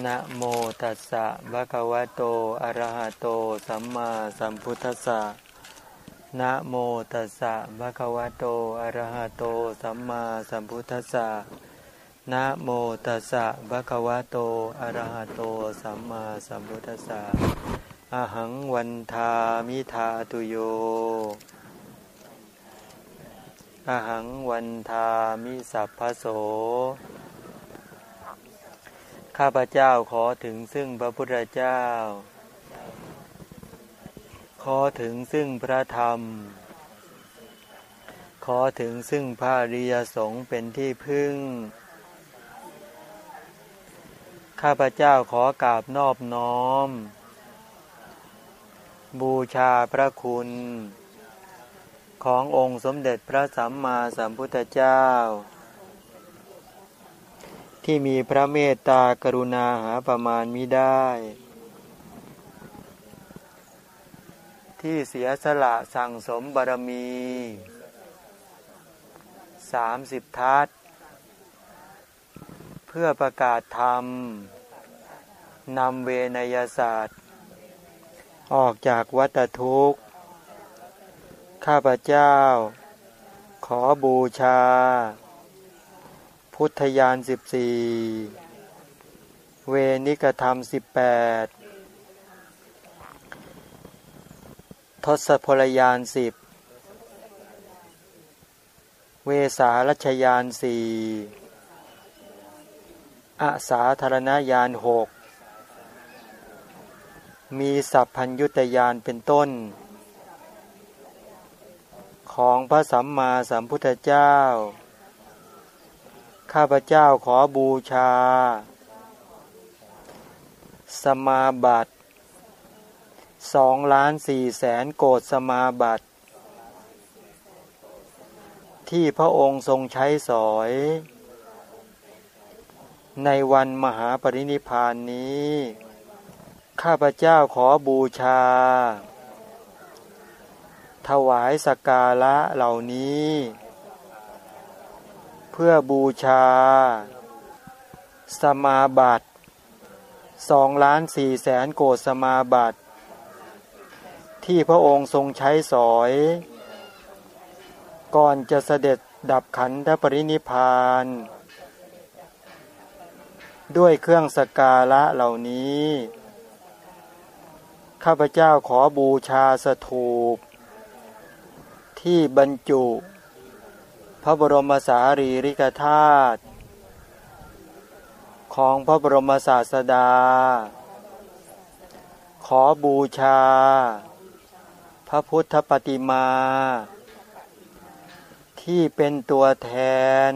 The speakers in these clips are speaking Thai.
นะโมตัสสะภะคะวะโต อะระหะโต สัมมาสัมพุทธัสสะนะโมตัสสะภะคะวะโต อะระหะโต สัมมาสัมพุทธัสสะนะโมตัสสะภะคะวะโต อะระหะโต สัมมาสัมพุทธัสสะอะหังวันทามิทาตุโยอะหังวันทามิสัพพโส ข้าพเจ้าขอถึงซึ่งพระพุทธเจ้า ขอถึงซึ่งพระธรรม ขอถึงซึ่งพระริยสงฆ์เป็นที่พึ่ง ข้าพเจ้าขอกราบนอบน้อม บูชาพระคุณ ขององค์สมเด็จพระสัมมาสัมพุทธเจ้า ที่มีพระเมตตากรุณาหาประมาณมิได้ ที่เสียสละสั่งสมบารมีสามสิบทัศเพื่อประกาศธรรม นำเวนยศาสตร์ ออกจากวัฏทุกข์ ข้าพเจ้า ขอบูชา พุทธยานสิบสี่เวนิกธรรมสิบแปดทศพลยานสิบเวสารัชยานสี่อาสาธารณยานหกมีสัพพัญยุตยานเป็นต้น ของพระสัมมาสัมพุทธเจ้า ข้าพเจ้าขอบูชา สมาบัติสองล้านสี่แสนโกดสมาบัติที่พระองค์ทรงใช้สอย ในวันมหาปรินิพานนี้ ข้าพเจ้าขอบูชา ถวายสกการะเหล่านี้ เพื่อบูชา สมาบัติสองล้านสี่แสนโกดสมาบัติ ที่พระองค์ทรงใช้สอย ก่อนจะเสด็จดับขันธปรินิพาน ด้วยเครื่องสกการะเหล่านี้ ข้าพเจ้าขอบูชาสถูป ที่บรรจุ พระบรมสารีริกธาตุของพระบรมศาสดา ขอบูชา พระพุทธปฏิมา ที่เป็นตัวแทน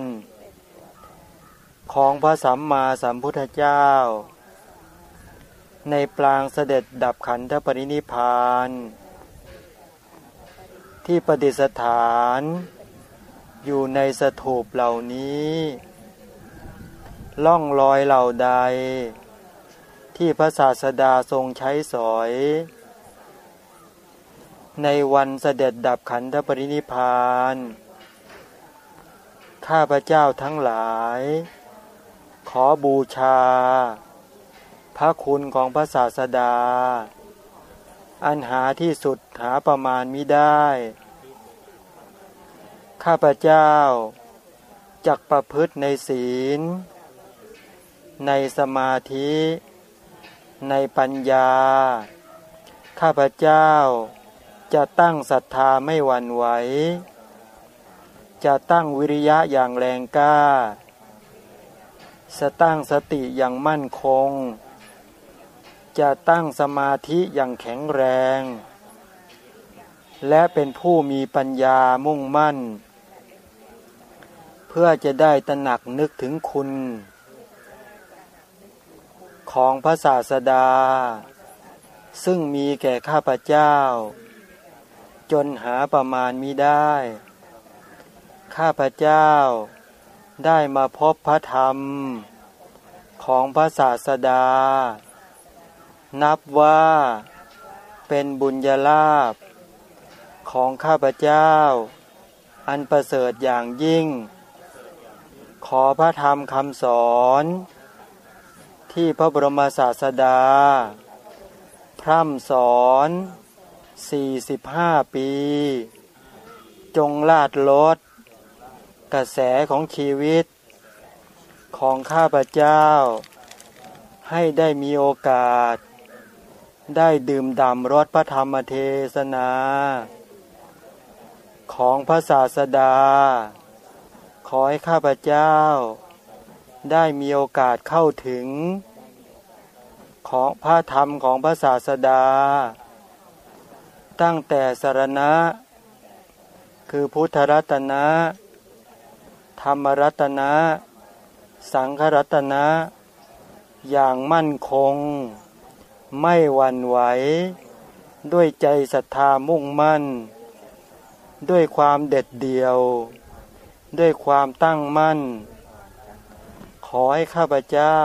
ของพระสัมมาสัมพุทธเจ้า ในปลางเสด็จดับขันธปรินิพาน ที่ประดิษฐาน อยู่ในสถูปเหล่านี้ล่องลอยเหล่าใด ที่พระศาสดาทรงใช้สอย ในวันเสด็จดับขันธปรินิพพาน ข้าพระเจ้าทั้งหลาย ขอบูชา พระคุณของพระศาสดา อันหาที่สุดหาประมาณมิได้ ข้าพเจ้าจักประพฤติในศีล ในสมาธิ ในปัญญา ข้าพเจ้าจะตั้งศรัทธาไม่หวั่นไหว จะตั้งวิริยะอย่างแรงกล้าสตั้งสติอย่างมั่นคง จะตั้งสมาธิอย่างแข็งแรง และเป็นผู้มีปัญญามุ่งมั่น พื่อจะได้ตระหนักนึกถึงคุณ ของพระศาสดา ซึ่งมีแก่ข้าพเจ้า จนหาประมาณมิได้ ข้าพเจ้าได้มาพบพระธรรม ของพระศาสดา นับว่าเป็นบุญญาลาภของข้าพเจ้า อันประเสริฐอย่างยิ่ง ขอพระธรรมคำสอน ที่พระบรมศาสดา พร่ำสอน 45 ปี จงลาดลด กระแสของชีวิต ของข้าพเจ้า ให้ได้มีโอกาส ได้ดื่มด่ำรสพระธรรมเทศนา ของพระศาสดา ขอให้ข้าพเจ้า ได้มีโอกาสเข้าถึง ของพระธรรมของพระศาสดา ตั้งแต่สารณะ คือพุทธรัตนะ ธรรมรัตนะ สังฆรัตนะ อย่างมั่นคง ไม่หวั่นไหว ด้วยใจศรัทธามุ่งมั่น ด้วยความเด็ดเดี่ยว ด้วยความตั้งมั่น ขอให้ข้าพเจ้า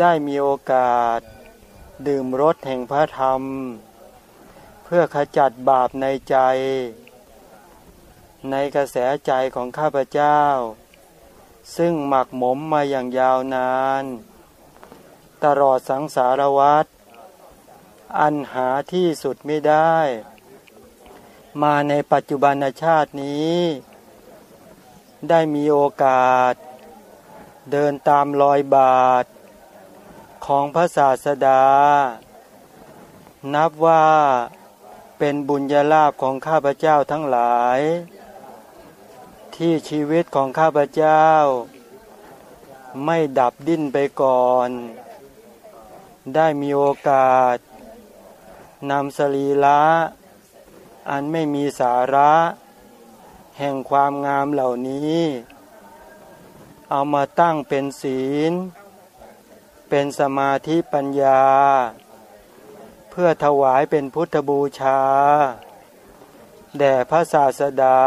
ได้มีโอกาส ดื่มรสแห่งพระธรรม เพื่อขจัดบาปในใจ ในกระแสใจของข้าพเจ้า ซึ่งหมักหมมมาอย่างยาวนาน ตลอดสังสารวัฏอันหาที่สุดไม่ได้ มาในปัจจุบันชาตินี้ ได้มีโอกาส เดินตามรอยบาท ของพระศาสดา นับว่าเป็นบุญญาลาภของข้าพเจ้าทั้งหลาย ที่ชีวิตของข้าพเจ้า ไม่ดับดิ้นไปก่อน ได้มีโอกาสนำสรีละอันไม่มีสาระ แห่งความงามเหล่านี้ เอามาตั้งเป็นศีล เป็นสมาธิปัญญา เพื่อถวายเป็นพุทธบูชา แด่พระศาสดา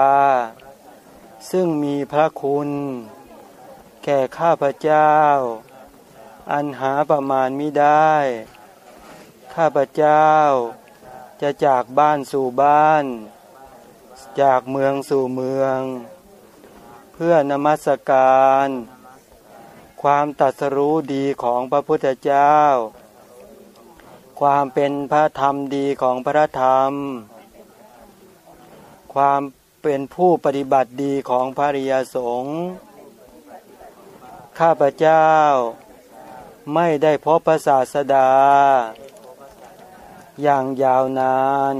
ซึ่งมีพระคุณ แก่ข้าพเจ้า อันหาประมาณมิได้ ข้าพเจ้าจะจากบ้านสู่บ้าน จากเมืองสู่เมือง เพื่อนมัสการ ความตัดสรู้ดีของพระพุทธเจ้า ความเป็นพระธรรมดีของพระธรรม ความเป็นผู้ปฏิบัติดีของพระริยสงฆ์ข้าพเจ้า ไม่ได้พบพระศาสดา อย่างยาวนาน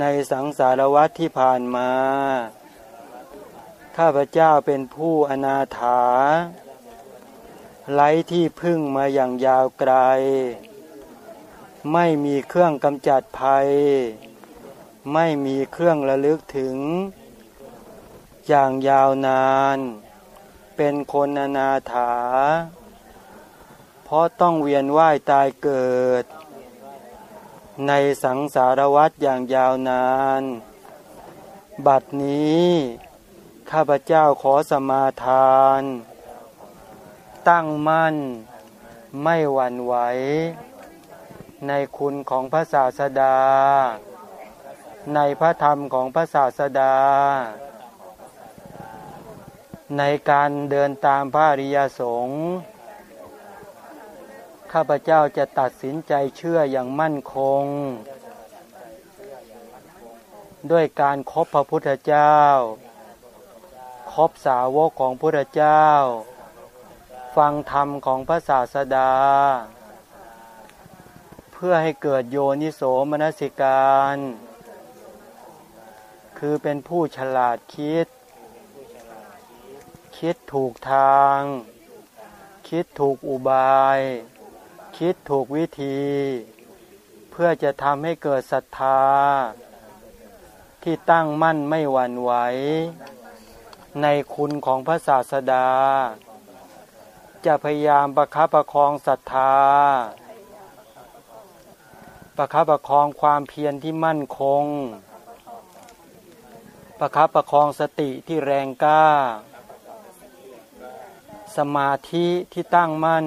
ในสังสารวัฏที่ผ่านมา ข้าพเจ้าเป็นผู้อนาถา ไร้ที่พึ่งมาอย่างยาวไกล ไม่มีเครื่องกำจัดภัย ไม่มีเครื่องระลึกถึง อย่างยาวนาน เป็นคนอนาถา เพราะต้องเวียนว่ายตายเกิด ในสังสารวัฏอย่างยาวนาน บัดนี้ ข้าพเจ้าขอสมาทาน ตั้งมั่น ไม่หวั่นไหว ในคุณของพระศาสดา ในพระธรรมของพระศาสดา ในการเดินตามพระอริยสงฆ์ ข้าพเจ้าจะตัดสินใจเชื่ออย่างมั่นคง ด้วยการครบพระพุทธเจ้า ครบสาวกของพุทธเจ้า ฟังธรรมของพระศาสดา เพื่อให้เกิดโยนิโสมนสิการ คือเป็นผู้ฉลาดคิด คิดถูกทางคิดถูกอุบาย คิดถูกวิธี เพื่อจะทำให้เกิดศรัทธา ที่ตั้งมั่นไม่หวั่นไหว ในคุณของพระศาสดา จะพยายามประคับประคองศรัทธา ประคับประคองความเพียรที่มั่นคง ประคับประคองสติที่แรงกล้า สมาธิที่ตั้งมั่น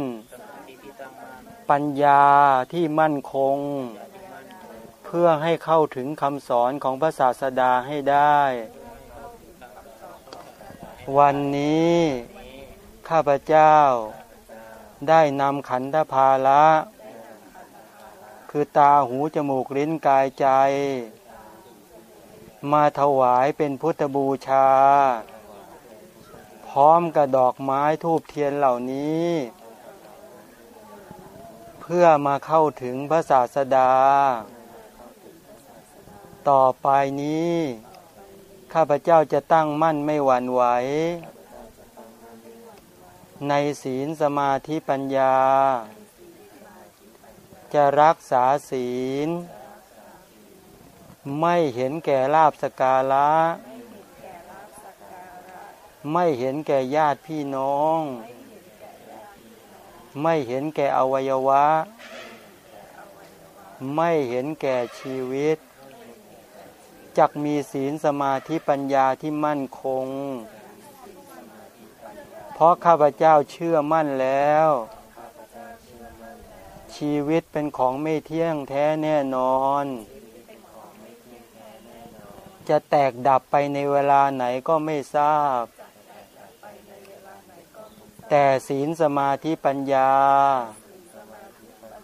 ปัญญาที่มั่นคง เพื่อให้เข้าถึงคำสอนของพระศาสดาให้ได้ วันนี้ข้าพเจ้าได้นำขันธภาละ คือตาหูจมูกลิ้นกายใจ มาถวายเป็นพุทธบูชา พร้อมกับดอกไม้ทูบเทียนเหล่านี้ พื่อมาเข้าถึงพระศาสดา ต่อไปนี้ ข้าพเจ้าจะตั้งมั่นไม่หวั่นไหว ในศีลสมาธิปัญญา จะรักษาศีล ไม่เห็นแก่ลาบสกาละไม่เห็นแก่ญาติพี่น้องไไม่เห็นแก่อวัยวะ ไม่เห็นแก่ชีวิตจักมีศีลสมาธิปัญญาที่มั่นคง เพราะข้าพเจ้าเชื่อมั่นแล้ว ชีวิตเป็นของไม่เที่ยงแท้แน่นอน จะแตกดับไปในเวลาไหนก็ไม่ทราบ แต่ศีลสมาธิปัญญา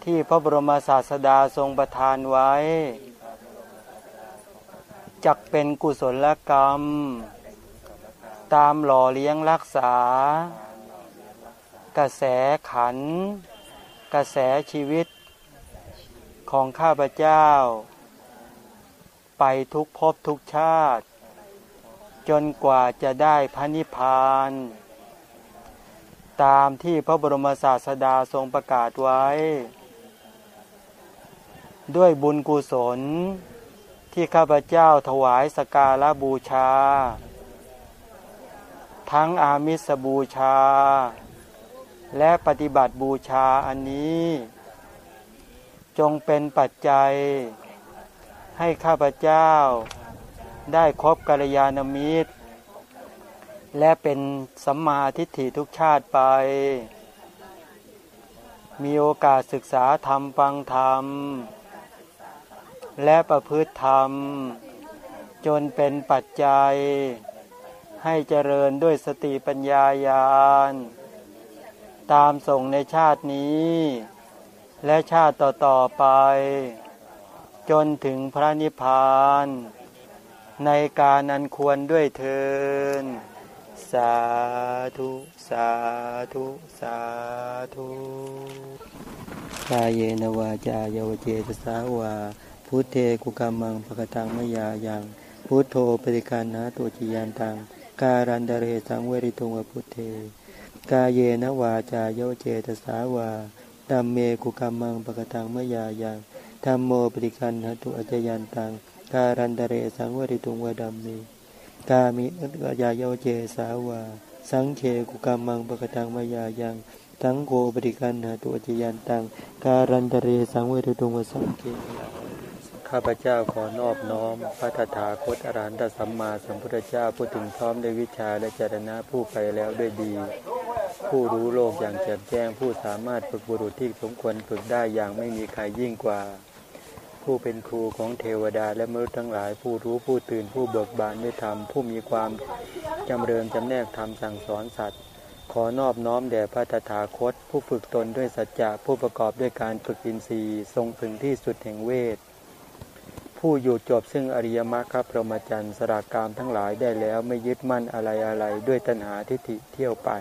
ที่พระบรมศาสดาทรงประทานไว้ จักเป็นกุศลกรรม ตามหล่อเลี้ยงรักษา กระแสขัน กระแสชีวิต ของข้าพเจ้า ไปทุกภพทุกชาติ จนกว่าจะได้พระนิพพาน ตามที่พระบรมศาสดาทรงประกาศไว้ ด้วยบุญกุศล ที่ข้าพเจ้าถวายสการะบูชา ทั้งอามิสบูชา และปฏิบัติบูชาอันนี้ จงเป็นปัจจัย ให้ข้าพเจ้าได้ครบกัลยาณมิตร และเป็นสัมมาทิฏฐิทุกชาติไป มีโอกาสศึกษาธรรมฟังธรรม และประพฤติธรรม จนเป็นปัจจัย ให้เจริญด้วยสติปัญญาญาณ ตามส่งในชาตินี้ และชาติต่อ ๆ ไป จนถึงพระนิพพาน ในการอันควรด้วยเทิน สาธุสาธุสาธุกายเยนวาจาเยวเจตสาวา พุทเทกุกามังปะกตังมยายัง พุทโธปฏิการนาตุจิยันตัง การันดเรสังเวริตุงวพุทเท กายเยนวาจาเยวเจตสาวาตัมเมกุกามังปะกตังมยายังธรรมโมปฏิการนาตุอจยันตัง การันดเรสังเวริตุงวดัมเม กามิอัตยาโยเจสาวา สังเขกุกามังปะกตังมายายังสังโฆปฏิกันหาตุอจยันตัง การันตเรสังเวทตุงวสังเกข้าพเจ้าขอนอบน้อม พระตถาคตอรหันตสัมมาสัมพุทธเจ้าผู้ถึงพร้อมด้วยวิชาและจรณะผู้ไปแล้วด้วยดี ผู้รู้โลกอย่างแจ่มแจ้งผู้สามารถฝึกบุรุษที่สมควรฝึกได้อย่างไม่มีใครยิ่งกว่า ผู้เป็นครูของเทวดาและมนุษย์ทั้งหลาย ผู้รู้ผู้ตื่นผู้เบิกบานด้วยธรรมผู้มีความจำเริญจำแนกธรรมสั่งสอนสัตว์ ขอนอบน้อมแด่พระตถาคต ผู้ฝึกตนด้วยสัจจะผู้ประกอบด้วยการฝึกอินทรีย์ทรงถึงที่สุดแห่งเวท ผู้อยู่จบซึ่งอริยมรรคพรหมจรรย์สรากามทั้งหลายได้แล้วไม่ยึดมั่นอะไรอะไรด้วยตัณหาทิฏฐิเที่ยวไป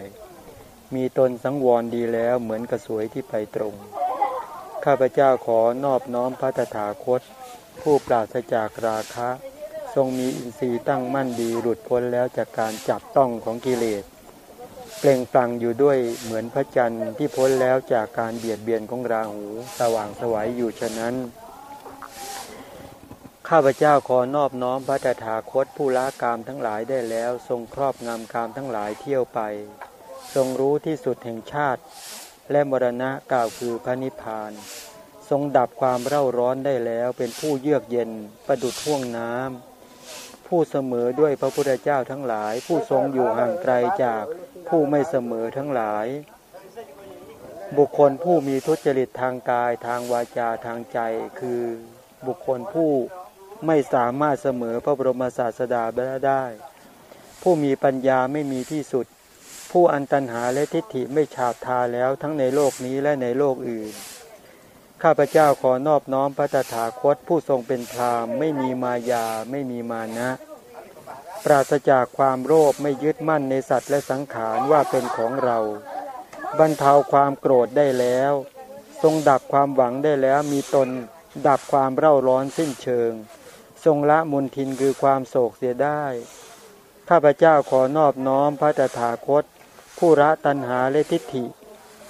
มีตนสังวรดีแล้วเหมือนกระสวยที่ไปตรง ข้าพเจ้าขอนอบน้อมพระตถาคต ผู้ปราศจากราคะ ทรงมีอินทรีย์ตั้งมั่นดีหลุดพ้นแล้วจากการจับต้องของกิเลสเปล่งปลั่งอยู่ด้วยเหมือนพระจันทร์ที่พ้นแล้วจากการเบียดเบียนของราหู สว่างสวัยอยู่ฉะนั้น ข้าพเจ้าขอนอบน้อมพระตถาคตผู้ละกามทั้งหลายได้แล้ว ทรงครอบงำกามทั้งหลายเที่ยวไป ทรงรู้ที่สุดแห่งชาติ และมรณะกล่าวคือพระนิพพาน ทรงดับความเร่าร้อนได้แล้วเป็นผู้เยือกเย็นประดุดห่วงน้ำผู้เสมอด้วยพระพุทธเจ้าทั้งหลาย ผู้ทรงอยู่ห่างไกลจากผู้ไม่เสมอทั้งหลาย บุคคลผู้มีทุจริตทางกายทางวาจาทางใจ คือบุคคลผู้ไม่สามารถเสมอพระบรมศาสดาได้ ผู้มีปัญญาไม่มีที่สุด ผู้อันตันหาและทิฏฐิไม่ฉาบทาแล้วทั้งในโลกนี้และในโลกอื่น ข้าพเจ้าขอนอบน้อมพระตถาคตผู้ทรงเป็นพรามไม่มีมายาไม่มีมานะ ปราศจากความโลภไม่ยึดมั่นในสัตว์และสังขารว่าเป็นของเรา บรรเทาความโกรธได้แล้ว ทรงดับความหวังได้แล้วมีตนดับความเร่าร้อนสิ้นเชิง ทรงละมุนทินคือความโศกเสียได้ ข้าพเจ้าขอนอบน้อมพระตถาคต ผู้ละตัณหาและทิฏฐิ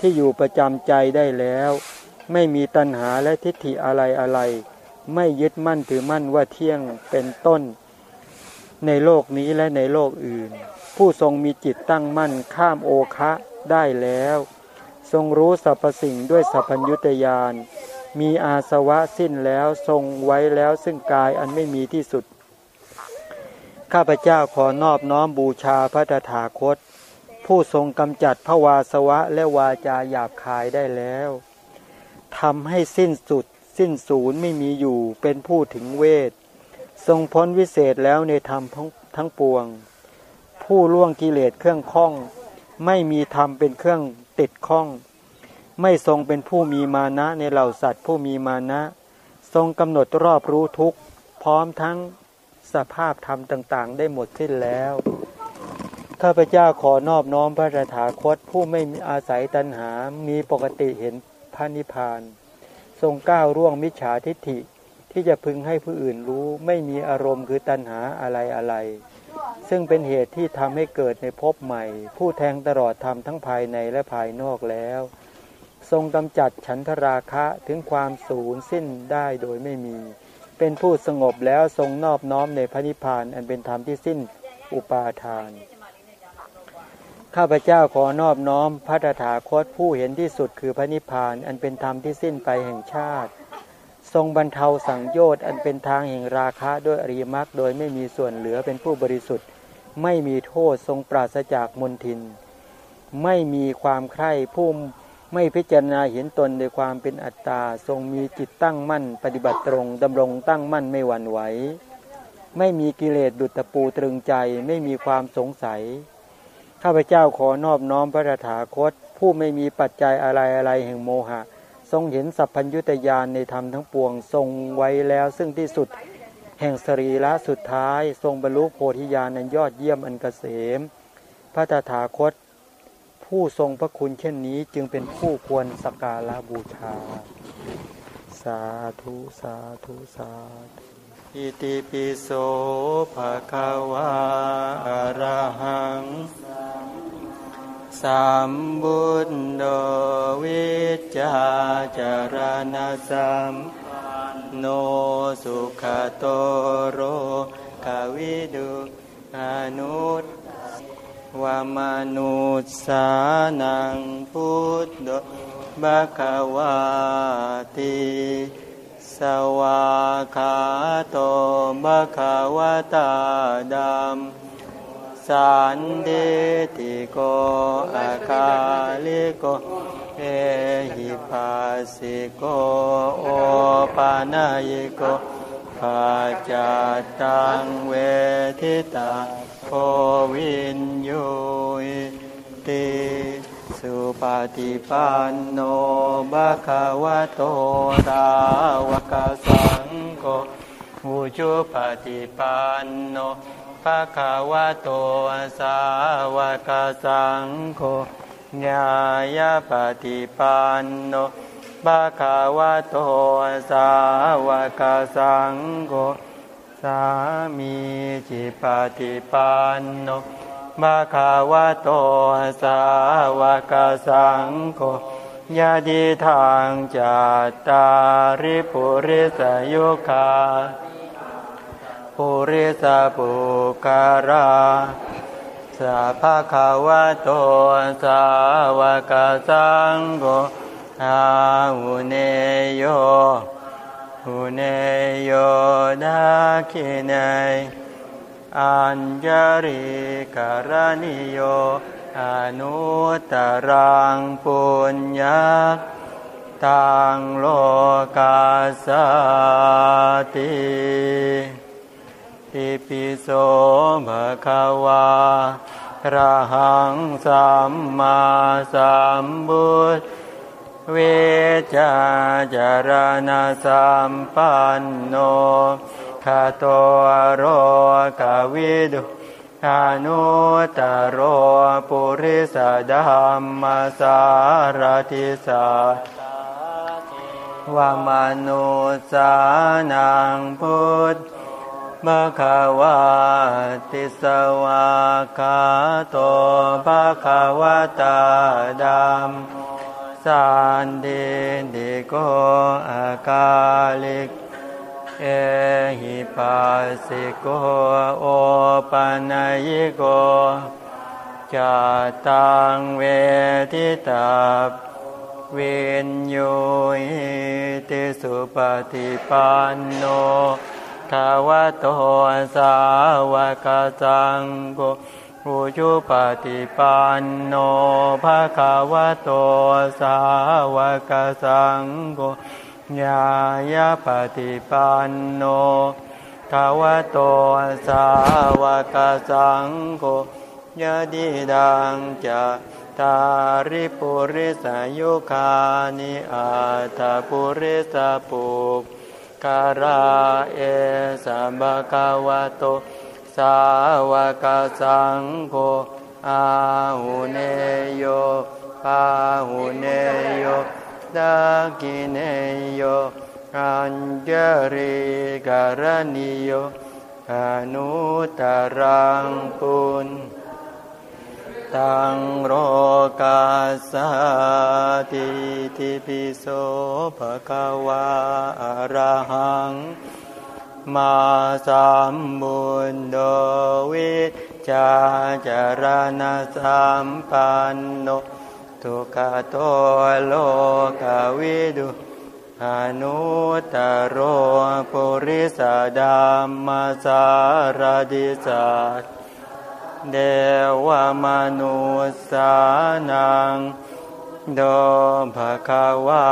ที่อยู่ประจำใจได้แล้ว ไม่มีตัณหาและทิฏฐิอะไรอะไร ไม่ยึดมั่นถือมั่นว่าเที่ยงเป็นต้น ในโลกนี้และในโลกอื่น ผู้ทรงมีจิตตั้งมั่นข้ามโอคะได้แล้ว ทรงรู้สรรพสิ่งด้วยสัพพัญญุตยานมีอาสวะสิ้นแล้วทรงไว้แล้วซึ่งกายอันไม่มีที่สุด ข้าพเจ้าขอนอบน้อมบูชาพระตถาคต ผู้ทรงกำจัดภวาสวะและวาจาหยาบคายได้แล้วทำให้สิ้นสุด สิ้นศูนย์ไม่มีอยู่เป็นผู้ถึงเวท ทรงพ้นวิเศษแล้วในธรรมทั้งปวง ผู้ล่วงกิเลสเครื่องข้อง ไม่มีธรรมเป็นเครื่องติดข้อง ไม่ทรงเป็นผู้มีมานะในเหล่าสัตว์ผู้มีมานะ ทรงกำหนดรอบรู้ทุกพร้อมทั้งสภาพธรรมต่าง ๆ ได้หมดสิ้นแล้ว ข้าพเจ้าขอนอบน้อมพระตถาคตผู้ไม่มีอาศัยตัณหา มีปกติเห็นพระนิพพาน ทรงก้าวร่วงมิจฉาทิฏฐิที่จะพึงให้ผู้อื่นรู้ไม่มีอารมณ์คือตัณหาอะไรอะไร ซึ่งเป็นเหตุที่ทำให้เกิดในภพใหม่ ผู้แทงตลอดธรรมทั้งภายในและภายนอกแล้ว ทรงกำจัดฉันทราคะถึงความสูญสิ้นได้โดยไม่มี เป็นผู้สงบแล้วทรงนอบน้อมในพระนิพพานอันเป็นธรรมที่สิ้นอุปาทาน ข้าพเจ้าขอนอบน้อมพระตถาคตผู้เห็นที่สุดคือพระนิพพาน อันเป็นธรรมที่สิ้นไปแห่งชาติ ทรงบรรเทาสังโยชน์อันเป็นทางแห่งราคะด้วยอริยมรรคโดยไม่มีส่วนเหลือเป็นผู้บริสุทธิ์ ไม่มีโทษทรงปราศจากมนทิน ไม่มีความใคร่ผู้ไม่พิจารณาเห็นตนในความเป็นอัตตาทรงมีจิตตั้งมั่น ปฏิบัติตรงดำรงตั้งมั่นไม่หวั่นไหวไม่มีกิเลสดุจตะปูตรึงใจไม่มีความสงสัย ข้าพเจ้าขอนอบน้อมพระถาคต ผู้ไม่มีปัจจัยอะไรอะไรแห่งโมหะ ทรงเห็นสัพพัญญุตยานในธรรมทั้งปวงทรงไว้แล้วซึ่งที่สุดแห่งสรีระสุดท้าย ทรงบรรลุโพธิญาณอันยอดเยี่ยมอันเกษม พระตถาคต ผู้ทรงพระคุณเช่นนี้จึงเป็นผู้ควรสักการะบูชา สาธุ สาธุ สาธุ อิติปิโสภะคะวาอะระหังสัมบุญโดวิจาจารณสัมโนสุขโตโรกวิดุอนุตวามนุษสานังพุทธบะคะวาติ วาคาโตบะคะวตาดัมสันเดติโกอาคาลิโก เอหิปัสสิโก โอปานายโกปัจจตังเวทิตาโวินโยติ สุปฏิปันโนบะคะวะโตตาวกสังโฆอุจุปฏิปันโนภะคะวะโตสาวกสังโฆญาญาปฏิปันโนภะคะวะโตสาวกสังโฆสามีจิปฏิปันโน บาคาวะโตสาวกสังโฆยาดีทางจัตตาริปุริสยุคาปุริสปุการาสัพพคาวะโตสาวกสังโฆอาหุเนโยหุเนโยนาคิเน อัญญริกรณิโยอนุตรังปุญญาตังโลกาสติอิปิโสภะคะวาระหังสัมมาสัมพุทเวจาจารณสัมปันโน คาโตโรกาวิดุอนุตโรปุริสดัมมาสารติสาวามนุสานังพุทธมะขาวาติสวาคาโตภะคะวตาดัมสันเดดิโกอากาลิก เอหิปัสสิโกโอปัญญิโกจาตังเวทิตาเวนโยติสุปฏิปันโนภาวโตสาวกสังโฆอุจุปฏิปันโนภะคะวะโตสาวกสังโฆ ญายาปฏิปันโนภะวะโตสาวกสังโฆยะดีดังจะตาริปุริสายุคานิอาตาปุริสาปุกคาราเอสัมบกาวะโต สาวกสังโฆอาหุเนโยปาหุเนโย ดากิเนโยอัญเจริการณิโยอนุตรังปุณตังโรกาสาติทิปิโสภะคะวาอระหัง มาสัมบุญโดวิจาจารณสัมปันโน ทุกขโตโลกวิดุอนุตโรปุริสดัมมาสารดิสัตเดวมนุสานังโดภควา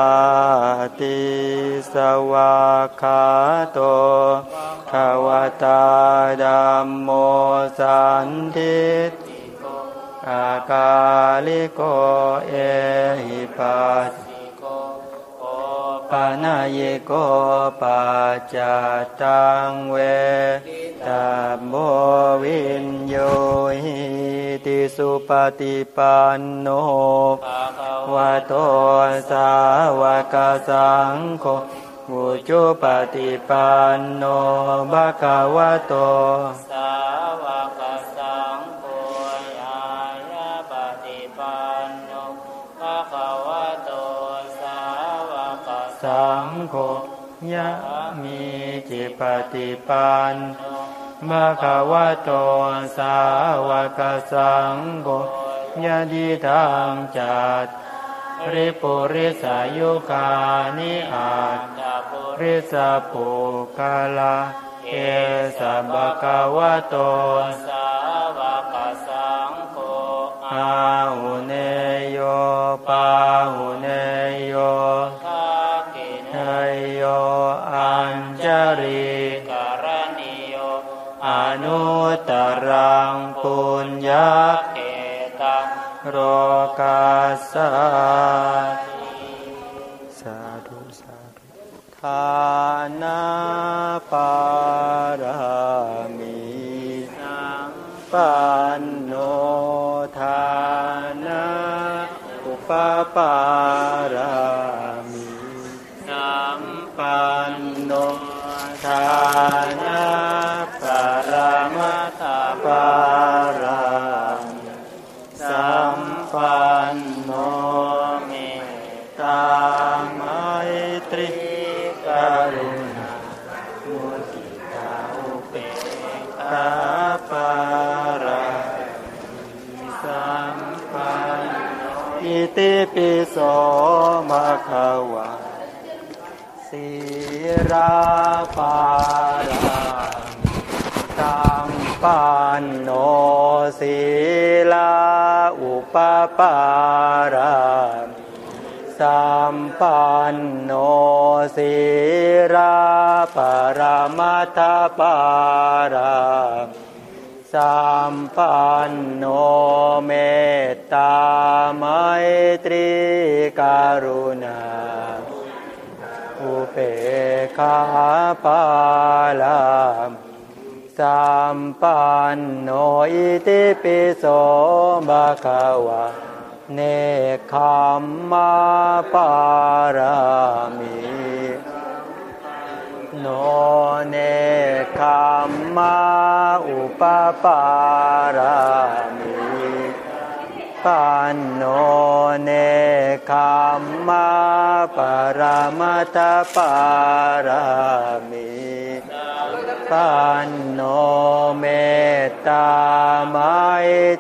ติสวาคาโตภาวตาดัมโมสันทิต อากาลิโกเอหิปัสปานาเยโกปัจจตังเวตัมโมวินโยหิติสุปฏิปันโนวะโตสาวกสังโฆอุจุปฏิปันโนภะคะวะโต ยะมีจิปฏิปันภะคะวะโตสาวกสังโฆยะดีทังจัตริปุริสายุคานิอาตริสปุกาลาเอสัมบะกวะโตสา පාරාමි. සම්පන්නෝ ථානා ปิโสมะคะวะสีราปารามิตังปันโนศีลาอุปปารามสัมปันโนสีราปรมัตถปารา สัมปันโนเมตตาไมตรีกรุณาอุเปกขาปาลามสัมปันโนอิติปิโสภะคะวะเนคขมมาปารามิโนเนคขมมา ปปารามิปันโนเนคขมมาปรมัตปารามิปันโนเมตตาไม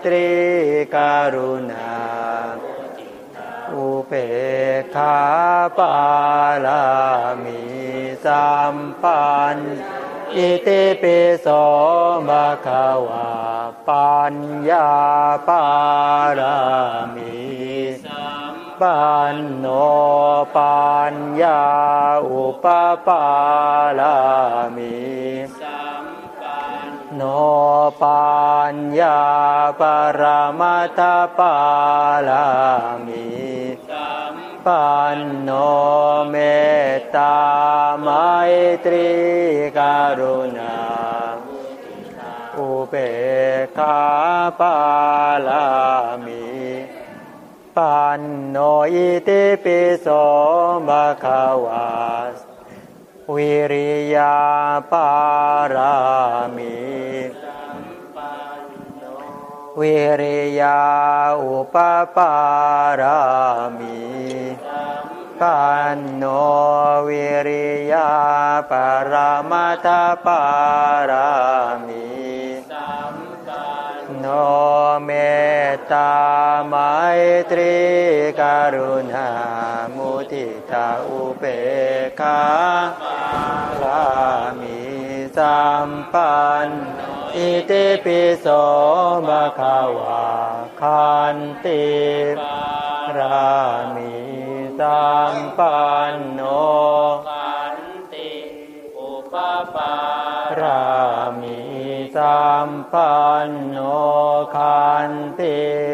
ตรีกรุณา อุเปขาปาลามิสัมปัน อิติปิโสภะคะวะปัญญาปารามิปันโนปัญญาอุปปาลามิโนปัญญาปรมัตถปาลามิ ปันโนเมตตาไมตรีกรุณา อุเบกขาปาลามิปันโนอิติปิโสภะคะวาวิริยาปารามิวิริยาอุปปารามิ ปันโนวิริยาปรมัตถปารามิโนเมตตาไมตรีกรุณามุทิตาอุเบกขาลามิสัมปันอิติปิโสภะคะวะคันติรามิ มปันโนขันติอุปปารามิสัมปันโนคันติ